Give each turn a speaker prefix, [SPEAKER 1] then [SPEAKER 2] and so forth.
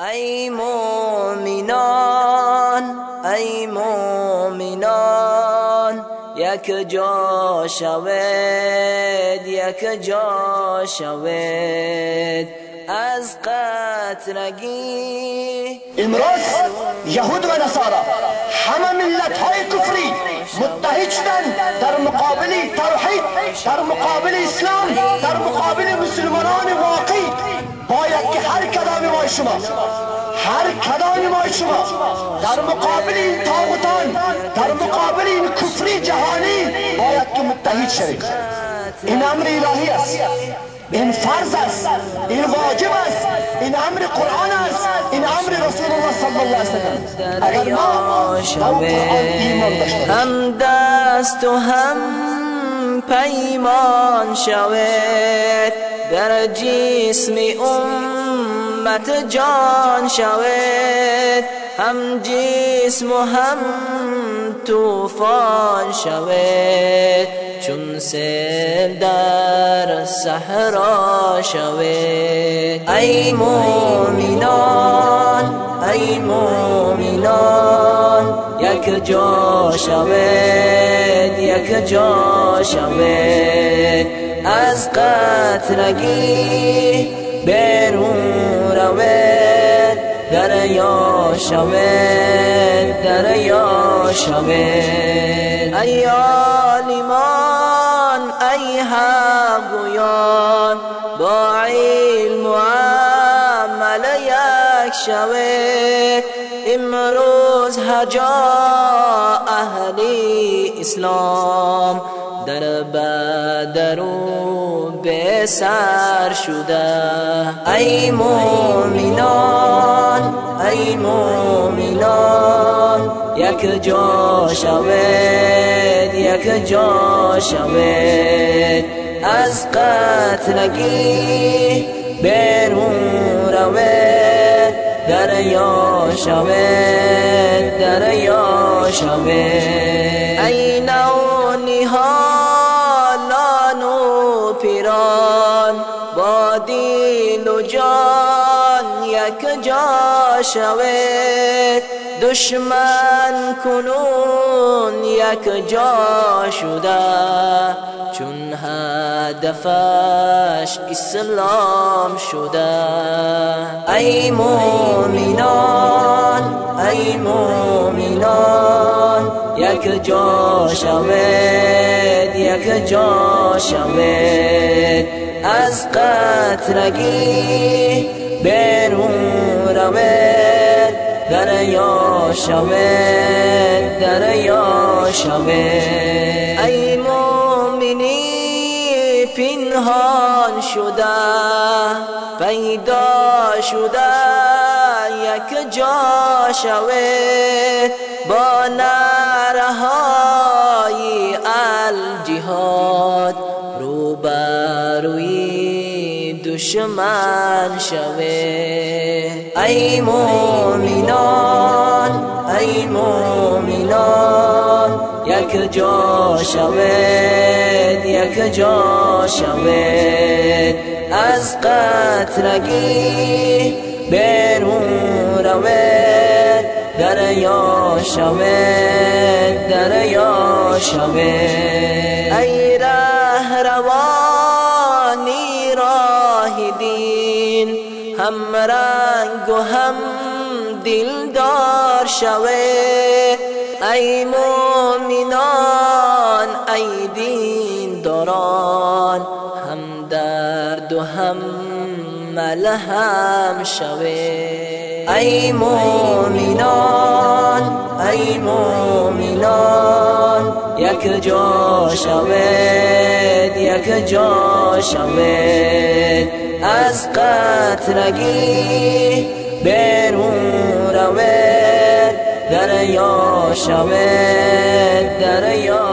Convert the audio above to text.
[SPEAKER 1] ای مومنان ای مومنان یک جا شوید یک جا شوید. از قطرگی
[SPEAKER 2] امروز یهود و نصارا همه ملت های کفری متحد شدن در مقابل توحید در مقابل اسلام در مقابل واقعی که هر کدام ما شما هر کدام ما شما در مقابل این تاغوتان در مقابل این کفری جهانی باید که متحد شوید این امر الهی است این فرض است این واجب است این امر قرآن است این امر رسول الله صلی الله علیه وسلم اگر ما
[SPEAKER 1] هم دست و هم پیمان شود در جسم امت جان شود. هم جسم و هم توفان شود. چون سیل در صحرا شود. ای مومنان ای مومنان یک جا شود. یک جا شود از قطرگی بیرون روید دریا شود دریا شود ای عالمان ای حق گویان با علم و عمل یک امروز هجا اهلی اسلام در بدر و به سر شده. ای مومنان ای مومنان یک جا شود یک جا شود از قتلگی بیرون روید. دریا شود دریا شود ای نو نهالان و پیران با دین و جان یک جا شود دشمن کنون یک جا شده چون هدفش اسلام شده. ای مومنان ای مومنان یک جا شود یک جا شود از قطرگی بیرون روید. دریا شود دریا شود ای مومنی پنهان شده پیدا شده یک جا شود دشمن شود ای مومنان ای مومنان یک جا شود یک جا شود از قطرگی بیرون روید دریا شود دریا شود ای ره روانی هم رنگ و هم دلدار شود ای مومنان ای دین داران هم درد و هم ملهم شود ای مومنان ای مومنان یک جا شود یک جا شود از قطرگی بیرون روید دریا شود دریا